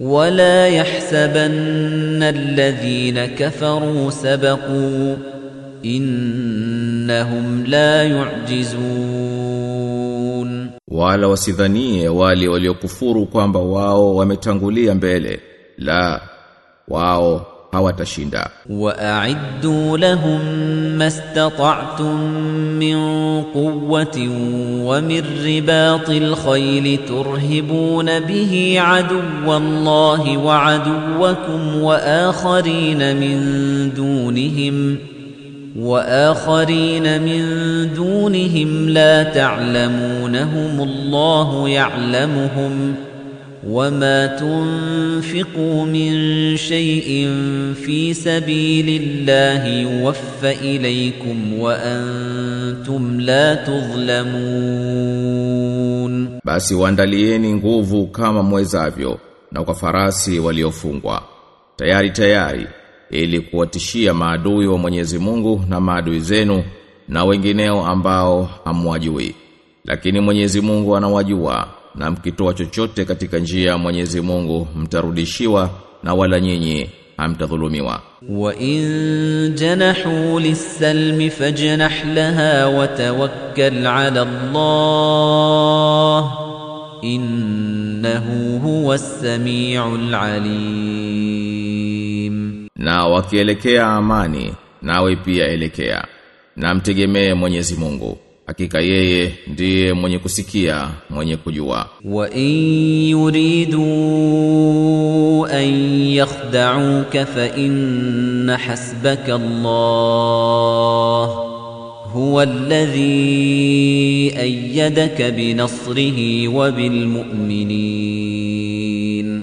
ولا يحسبن الذين كفروا سبقوا إنهم لا يعجزون ولا وسذنية ولي وليكفروا كوانبا واو ومتنغولي أمبالي لا واو hawatashinda waa'iddu lahum mastata'tum min quwwatin wa min ribatil khayl turhibuna bihi aduwwallahi wa aduwwakum wa akharin min dunihim وآخرين من دونهم لا تعلمونهم الله يعلمهم ۖ وما تنفقوا من شيء في سبيل الله يوفى إليكم وأنتم لا تظلمون basi waandalieni nguvu kama mwezavyo na kwa farasi waliofungwa tayari tayari ili kuwatishia maadui wa Mwenyezi Mungu na maadui zenu na wengineo ambao hamwajui lakini Mwenyezi Mungu anawajua na mkitoa chochote katika njia ya Mwenyezi Mungu mtarudishiwa na wala nyinyi hamtadhulumiwa. Wa in janahu lis-salm fajnah laha wa tawakkal 'ala Allah innahu huwas samiul alim. Na wakielekea amani nawe pia elekea na mtegemee Mwenyezi Mungu hakika yeye ndiye mwenye kusikia mwenye kujua. Wa in yuridu an yakhda'uka fa inna hasbaka Allah. Huwa alladhi ayyadaka binasrihi wa bilmu'minin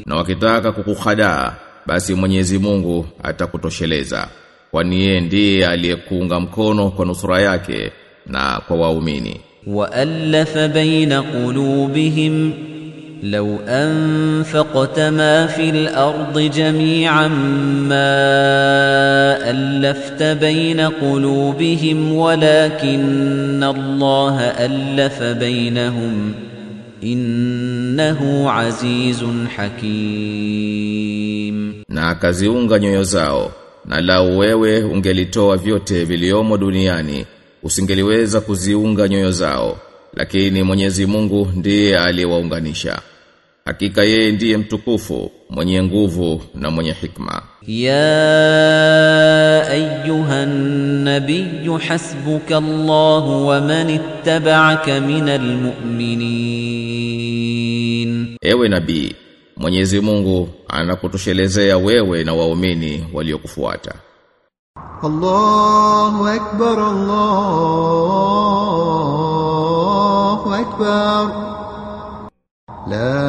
na wakitaka kukukhadaa basi Mwenyezi Mungu atakutosheleza. Kwani yeye ndiye aliyekuunga mkono kwa nusura yake na kwa waumini وألف بين قلوبهم لو أنفقت ما في الأرض جميعا ما ألفت بين قلوبهم ولكن الله ألف بينهم إنه عزيز حكيم na akaziunga nyoyo zao na lau wewe ungelitoa vyote viliomo duniani usingeliweza kuziunga nyoyo zao lakini Mwenyezi Mungu ndiye aliyewaunganisha Hakika yeye ndiye mtukufu, mwenye nguvu na mwenye hikma. Ya ayyuhan nabiy hasbuka Allah wa man ittaba'aka minal mu'minin. Ewe nabii, Mwenyezi Mungu anakutoshelezea wewe na waumini waliokufuata. الله أكبر الله أكبر لا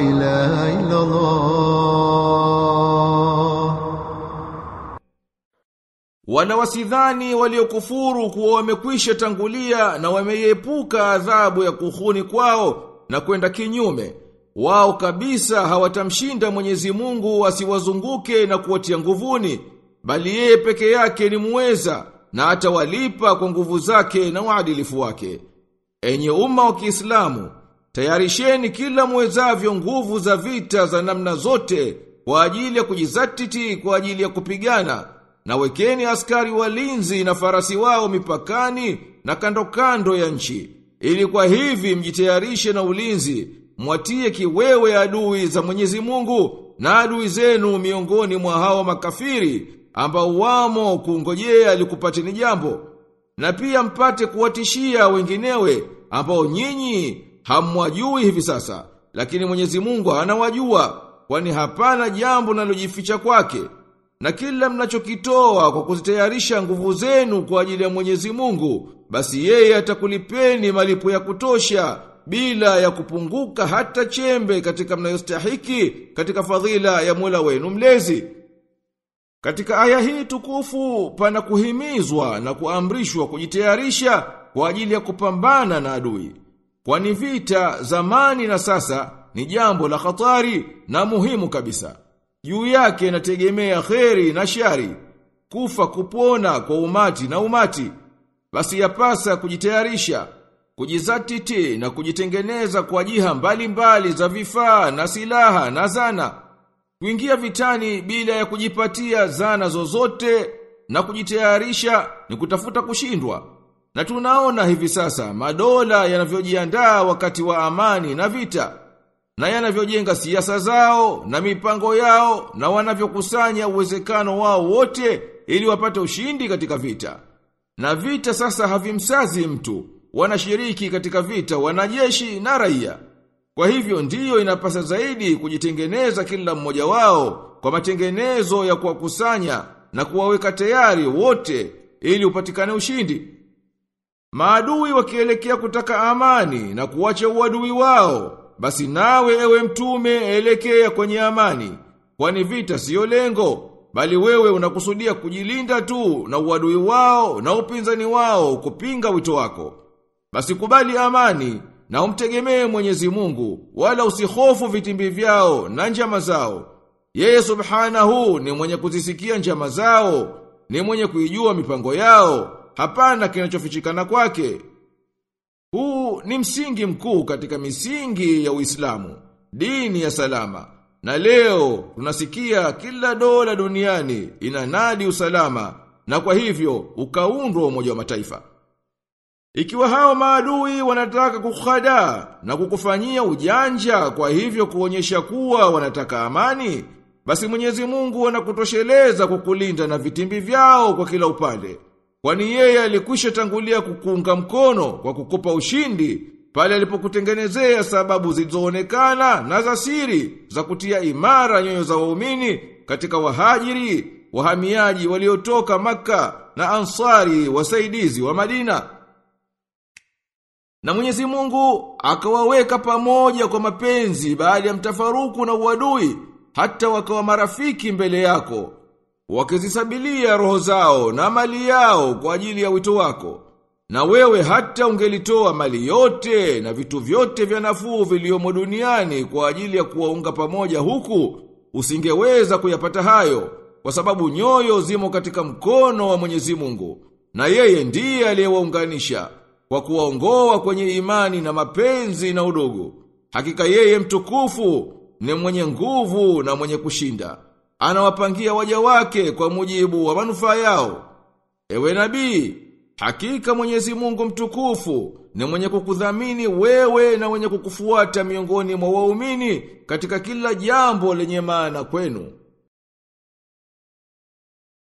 إله إلا الله Wala wasidhani waliokufuru kuwa wamekwisha tangulia na wameiepuka adhabu ya kuhuni kwao na kwenda kinyume. Wao kabisa hawatamshinda Mwenyezi Mungu asiwazunguke na kuwatia nguvuni, bali yeye peke yake ni muweza na atawalipa kwa nguvu zake na uadilifu wake. Enye umma wa Kiislamu, tayarisheni kila muwezavyo nguvu za vita za namna zote kwa ajili ya kujizatiti kwa ajili ya kupigana na wekeni askari walinzi na farasi wao mipakani na kando kando ya nchi ili kwa hivi mjitayarishe na ulinzi mwatie kiwewe adui za Mwenyezi Mungu na adui zenu miongoni mwa hawa makafiri ambao wamo kungojea likupateni jambo na pia mpate kuwatishia wenginewe ambao nyinyi hamwajui hivi sasa. Lakini Mwenyezi Mungu anawajua kwani hapana jambo nalojificha kwake. Na kila mnachokitoa kwa kuzitayarisha nguvu zenu kwa ajili ya Mwenyezi Mungu basi yeye atakulipeni malipo ya kutosha bila ya kupunguka hata chembe katika mnayostahiki katika fadhila ya Mola wenu mlezi katika aya hii tukufu pana kuhimizwa na kuamrishwa kujitayarisha kwa ajili ya kupambana na adui. Kwani vita zamani na sasa ni jambo la hatari na muhimu kabisa. Juu yake inategemea kheri na shari, kufa kupona kwa umati na umati. Basi yapasa kujitayarisha kujizatiti na kujitengeneza kwa jiha mbalimbali za vifaa na silaha na zana. Kuingia vitani bila ya kujipatia zana zozote na kujitayarisha ni kutafuta kushindwa. Na tunaona hivi sasa madola yanavyojiandaa wakati wa amani na vita na yanavyojenga siasa zao na mipango yao na wanavyokusanya uwezekano wao wote ili wapate ushindi katika vita. Na vita sasa havimsazi mtu, wanashiriki katika vita wanajeshi na raia. Kwa hivyo ndiyo inapasa zaidi kujitengeneza kila mmoja wao kwa matengenezo ya kuwakusanya na kuwaweka tayari wote ili upatikane ushindi. Maadui wakielekea kutaka amani na kuwacha uadui wao, basi nawe ewe mtume elekea kwenye amani, kwani vita siyo lengo, bali wewe unakusudia kujilinda tu na uadui wao na upinzani wao kupinga wito wako. Basi kubali amani na umtegemee Mwenyezi Mungu, wala usihofu vitimbi vyao na njama zao. Yeye subhanahu ni mwenye kuzisikia njama zao, ni mwenye kuijua mipango yao, hapana kinachofichikana kwake. Huu ni msingi mkuu katika misingi ya Uislamu, dini ya salama. Na leo tunasikia kila dola duniani inanadi usalama na kwa hivyo ukaundwa Umoja wa Mataifa. Ikiwa hao maadui wanataka kukhada na kukufanyia ujanja kwa hivyo kuonyesha kuwa wanataka amani, basi Mwenyezi Mungu anakutosheleza kukulinda na vitimbi vyao kwa kila upande. Kwani yeye alikwisha tangulia kukuunga mkono kwa kukupa ushindi pale alipokutengenezea sababu zilizoonekana na za siri za kutia imara nyoyo za waumini katika wahajiri, wahamiaji waliotoka Makka na Ansari wasaidizi wa Madina. Na Mwenyezi Mungu akawaweka pamoja kwa mapenzi baada ya mtafaruku na uadui hata wakawa marafiki mbele yako wakizisabilia roho zao na mali yao kwa ajili ya wito wako. Na wewe hata ungelitoa mali yote na vitu vyote vya nafuu viliomo duniani kwa ajili ya kuwaunga pamoja huku, usingeweza kuyapata hayo, kwa sababu nyoyo zimo katika mkono wa Mwenyezi Mungu, na yeye ndiye aliyewaunganisha kwa kuwaongoa kwenye imani na mapenzi na udugu. Hakika yeye mtukufu ni mwenye nguvu na mwenye kushinda. Anawapangia waja wake kwa mujibu wa manufaa yao. Ewe nabii, hakika Mwenyezi Mungu mtukufu ni mwenye kukudhamini wewe na mwenye kukufuata miongoni mwa waumini katika kila jambo lenye maana kwenu.